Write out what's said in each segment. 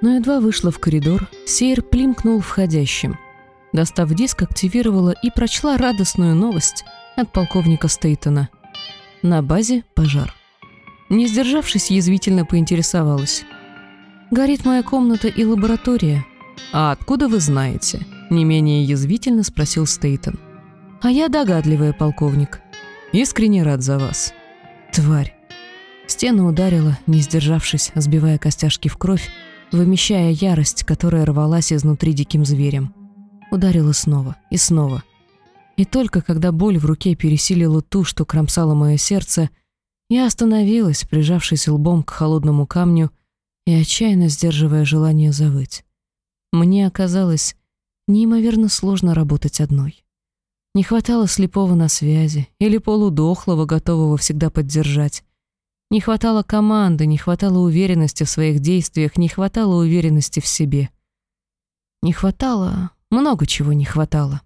Но едва вышла в коридор, Сейр плимкнул входящим. Достав диск, активировала и прочла радостную новость от полковника Стейтона. На базе пожар. Не сдержавшись, язвительно поинтересовалась. «Горит моя комната и лаборатория». «А откуда вы знаете?» Не менее язвительно спросил Стейтон. «А я догадливая, полковник. Искренне рад за вас». «Тварь». Стену ударила, не сдержавшись, сбивая костяшки в кровь, вымещая ярость, которая рвалась изнутри диким зверем. Ударила снова и снова. И только когда боль в руке пересилила ту, что кромсала мое сердце, я остановилась, прижавшись лбом к холодному камню и отчаянно сдерживая желание завыть. Мне оказалось неимоверно сложно работать одной. Не хватало слепого на связи или полудохлого, готового всегда поддержать. Не хватало команды, не хватало уверенности в своих действиях, не хватало уверенности в себе. Не хватало, много чего не хватало.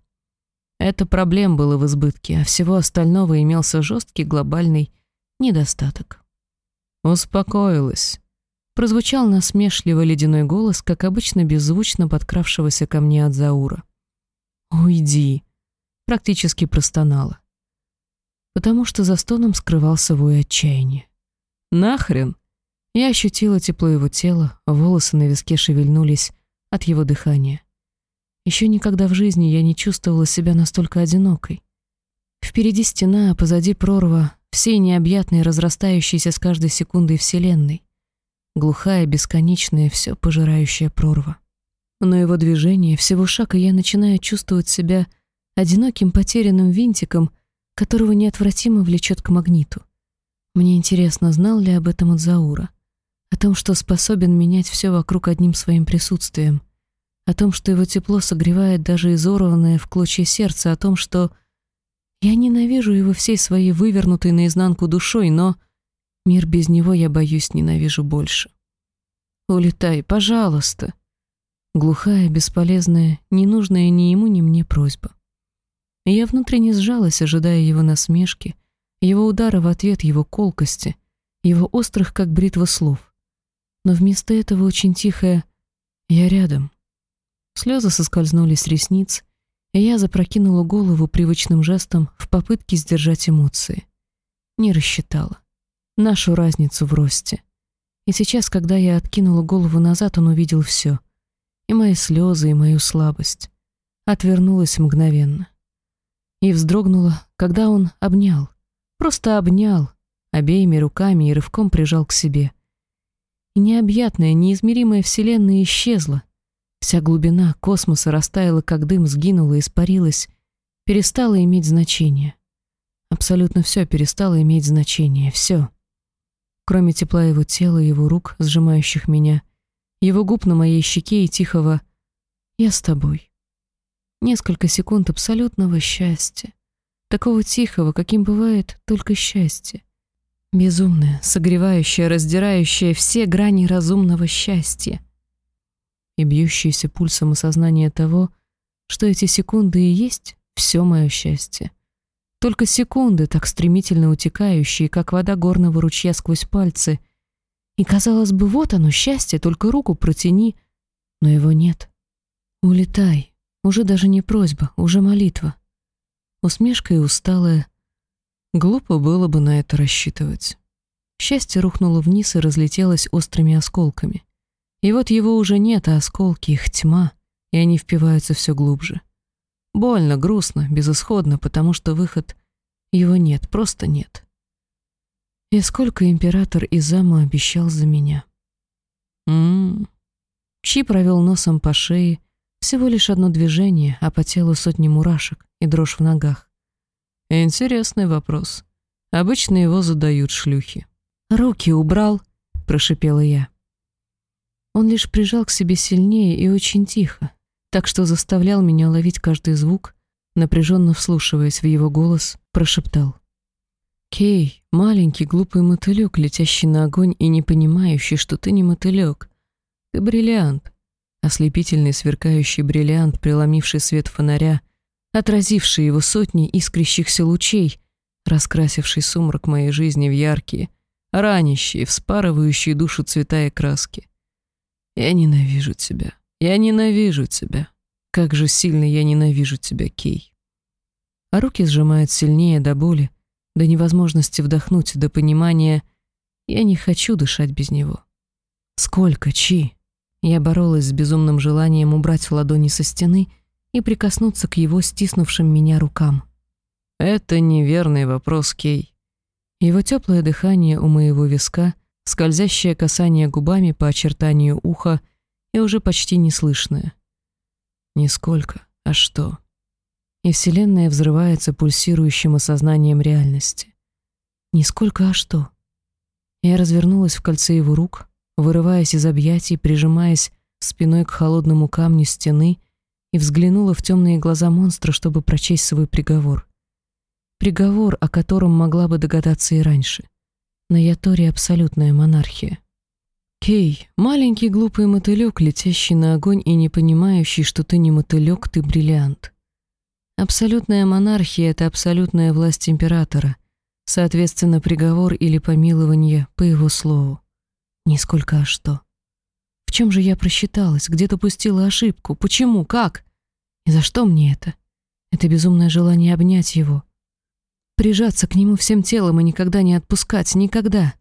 Это проблем было в избытке, а всего остального имелся жесткий глобальный недостаток. «Успокоилась», — прозвучал насмешливо ледяной голос, как обычно беззвучно подкравшегося ко мне от Заура. «Уйди», — практически простонала, потому что за стоном скрывался вой отчаяния. «Нахрен!» Я ощутила тепло его тела, волосы на виске шевельнулись от его дыхания. Еще никогда в жизни я не чувствовала себя настолько одинокой. Впереди стена, а позади прорва всей необъятной, разрастающейся с каждой секундой вселенной. Глухая, бесконечная, все пожирающая прорва. Но его движение, всего шаг, и я начинаю чувствовать себя одиноким потерянным винтиком, которого неотвратимо влечет к магниту. Мне интересно, знал ли об этом Адзаура? О том, что способен менять все вокруг одним своим присутствием. О том, что его тепло согревает даже изорванное в клочья сердце. О том, что я ненавижу его всей своей вывернутой наизнанку душой, но мир без него я, боюсь, ненавижу больше. «Улетай, пожалуйста!» Глухая, бесполезная, ненужная ни ему, ни мне просьба. Я внутренне сжалась, ожидая его насмешки, его удара в ответ, его колкости, его острых, как бритва слов. Но вместо этого очень тихое «я рядом». Слезы соскользнули с ресниц, и я запрокинула голову привычным жестом в попытке сдержать эмоции. Не рассчитала. Нашу разницу в росте. И сейчас, когда я откинула голову назад, он увидел все. И мои слезы, и мою слабость. Отвернулась мгновенно. И вздрогнула, когда он обнял. Просто обнял обеими руками и рывком прижал к себе. И необъятная, неизмеримая вселенная исчезла. Вся глубина космоса растаяла, как дым, сгинула, испарилась, перестала иметь значение. Абсолютно все перестало иметь значение, все. Кроме тепла его тела, его рук, сжимающих меня, его губ на моей щеке и тихого «Я с тобой». Несколько секунд абсолютного счастья такого тихого, каким бывает только счастье. Безумное, согревающее, раздирающее все грани разумного счастья. И бьющееся пульсом осознание того, что эти секунды и есть все мое счастье. Только секунды, так стремительно утекающие, как вода горного ручья сквозь пальцы. И, казалось бы, вот оно, счастье, только руку протяни, но его нет. Улетай. Уже даже не просьба, уже молитва усмешка и усталая. Глупо было бы на это рассчитывать. Счастье рухнуло вниз и разлетелось острыми осколками. И вот его уже нет, а осколки, их тьма, и они впиваются все глубже. Больно, грустно, безысходно, потому что выход его нет, просто нет. И сколько император Изама обещал за меня. Ммм. Чи провел носом по шее, всего лишь одно движение, а по телу сотни мурашек и дрожь в ногах. Интересный вопрос. Обычно его задают шлюхи. «Руки убрал», — прошипела я. Он лишь прижал к себе сильнее и очень тихо, так что заставлял меня ловить каждый звук, напряженно вслушиваясь в его голос, прошептал. «Кей, маленький глупый мотылек, летящий на огонь и не понимающий, что ты не мотылек. Ты бриллиант, ослепительный сверкающий бриллиант, преломивший свет фонаря — отразивший его сотни искрящихся лучей, раскрасивший сумрак моей жизни в яркие, ранящие, вспарывающие душу цвета и краски. Я ненавижу тебя. Я ненавижу тебя. Как же сильно я ненавижу тебя, Кей. А руки сжимают сильнее до боли, до невозможности вдохнуть, до понимания «я не хочу дышать без него». Сколько, Чи? Я боролась с безумным желанием убрать ладони со стены и прикоснуться к его стиснувшим меня рукам. Это неверный вопрос, Кей. Его теплое дыхание у моего виска, скользящее касание губами по очертанию уха и уже почти неслышное. Нисколько, а что? И Вселенная взрывается пульсирующим осознанием реальности. Нисколько, а что? Я развернулась в кольце его рук, вырываясь из объятий, прижимаясь спиной к холодному камню стены и взглянула в темные глаза монстра, чтобы прочесть свой приговор. Приговор, о котором могла бы догадаться и раньше. На Яторе абсолютная монархия. Кей, маленький глупый мотылек, летящий на огонь и не понимающий, что ты не мотылек, ты бриллиант. Абсолютная монархия — это абсолютная власть императора, соответственно, приговор или помилование по его слову. Нисколько а что. Чем же я просчиталась, где допустила ошибку, почему, как? И за что мне это? Это безумное желание обнять его, прижаться к нему всем телом и никогда не отпускать, никогда,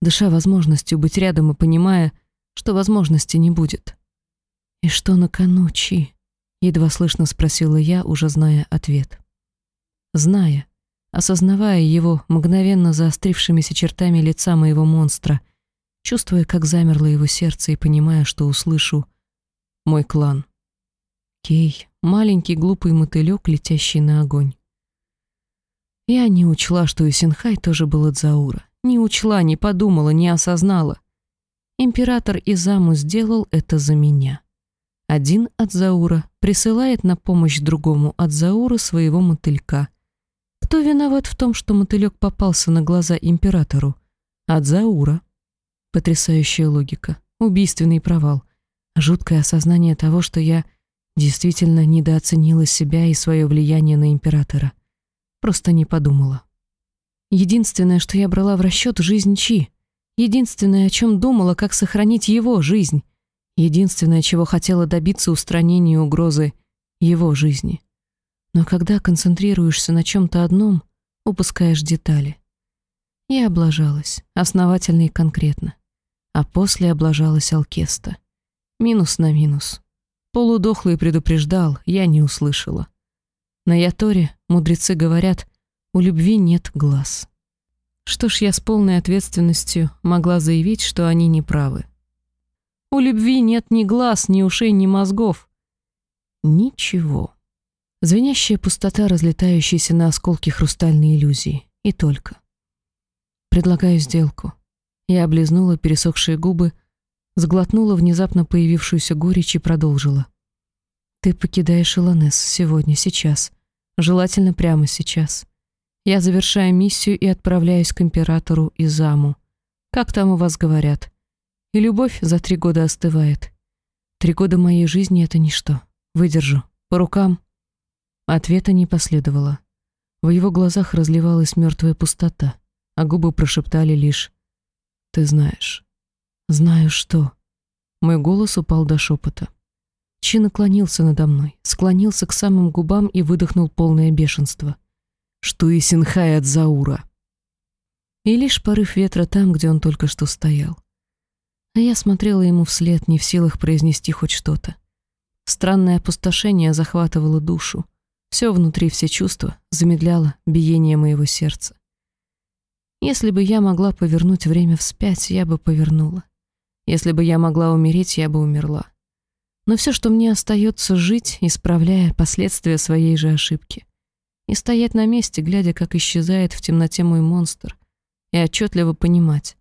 дыша возможностью быть рядом и понимая, что возможности не будет. «И что на кону, Чи?» — едва слышно спросила я, уже зная ответ. Зная, осознавая его мгновенно заострившимися чертами лица моего монстра — чувствуя, как замерло его сердце и понимая, что услышу «мой клан». Кей, маленький глупый мотылек, летящий на огонь. Я не учла, что и Синхай тоже был от Заура. Не учла, не подумала, не осознала. Император Изаму сделал это за меня. Один от Заура присылает на помощь другому от Заура своего мотылька. Кто виноват в том, что мотылек попался на глаза императору? От Заура. Потрясающая логика, убийственный провал, жуткое осознание того, что я действительно недооценила себя и свое влияние на императора. Просто не подумала. Единственное, что я брала в расчет, жизнь Чи. Единственное, о чем думала, как сохранить его жизнь. Единственное, чего хотела добиться устранения угрозы его жизни. Но когда концентрируешься на чем-то одном, упускаешь детали. Я облажалась, основательно и конкретно а после облажалась Алкеста. Минус на минус. Полудохлый предупреждал, я не услышала. На Яторе мудрецы говорят, у любви нет глаз. Что ж, я с полной ответственностью могла заявить, что они не правы. У любви нет ни глаз, ни ушей, ни мозгов. Ничего. Звенящая пустота, разлетающаяся на осколки хрустальной иллюзии. И только. Предлагаю сделку. Я облизнула пересохшие губы, сглотнула внезапно появившуюся горечь и продолжила. «Ты покидаешь Илонес сегодня, сейчас. Желательно прямо сейчас. Я завершаю миссию и отправляюсь к императору Изаму. Как там у вас говорят? И любовь за три года остывает. Три года моей жизни — это ничто. Выдержу. По рукам». Ответа не последовало. В его глазах разливалась мертвая пустота, а губы прошептали лишь ты знаешь. Знаю что. Мой голос упал до шепота. Чи наклонился надо мной, склонился к самым губам и выдохнул полное бешенство. Что и Синхай от Заура. И лишь порыв ветра там, где он только что стоял. А я смотрела ему вслед, не в силах произнести хоть что-то. Странное опустошение захватывало душу. Все внутри, все чувства замедляло биение моего сердца. Если бы я могла повернуть время вспять, я бы повернула. Если бы я могла умереть, я бы умерла. Но все, что мне остается, жить, исправляя последствия своей же ошибки. И стоять на месте, глядя, как исчезает в темноте мой монстр, и отчетливо понимать.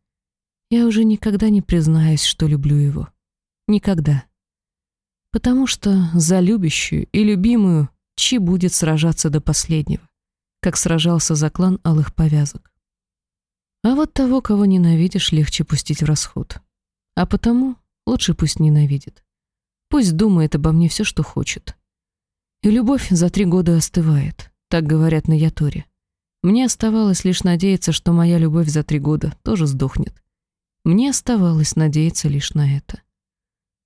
Я уже никогда не признаюсь, что люблю его. Никогда. Потому что за любящую и любимую Чи будет сражаться до последнего, как сражался за клан Алых Повязок. А вот того, кого ненавидишь, легче пустить в расход. А потому лучше пусть ненавидит. Пусть думает обо мне все, что хочет. И любовь за три года остывает, так говорят на Яторе. Мне оставалось лишь надеяться, что моя любовь за три года тоже сдохнет. Мне оставалось надеяться лишь на это.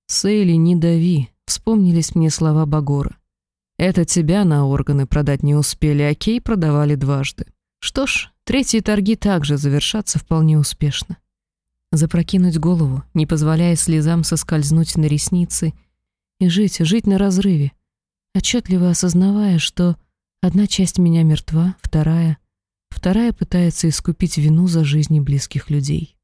Сейли, не дави, вспомнились мне слова Багора. Это тебя на органы продать не успели, а Кей продавали дважды. Что ж, третьи торги также завершатся вполне успешно. Запрокинуть голову, не позволяя слезам соскользнуть на ресницы, и жить, жить на разрыве, отчетливо осознавая, что одна часть меня мертва, вторая, вторая пытается искупить вину за жизни близких людей.